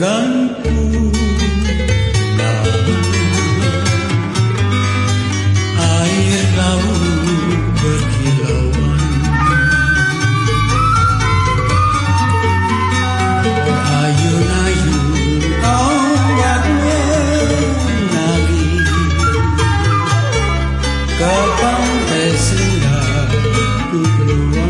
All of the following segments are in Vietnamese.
bulanku laut air laut berkilauan ayun-ayun ombak menari ke pantai senja ku keluar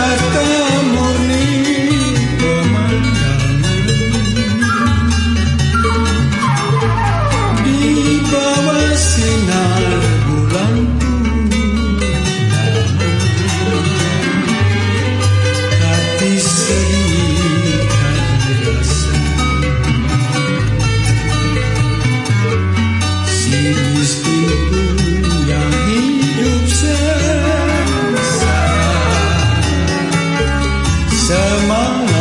Jakarta my.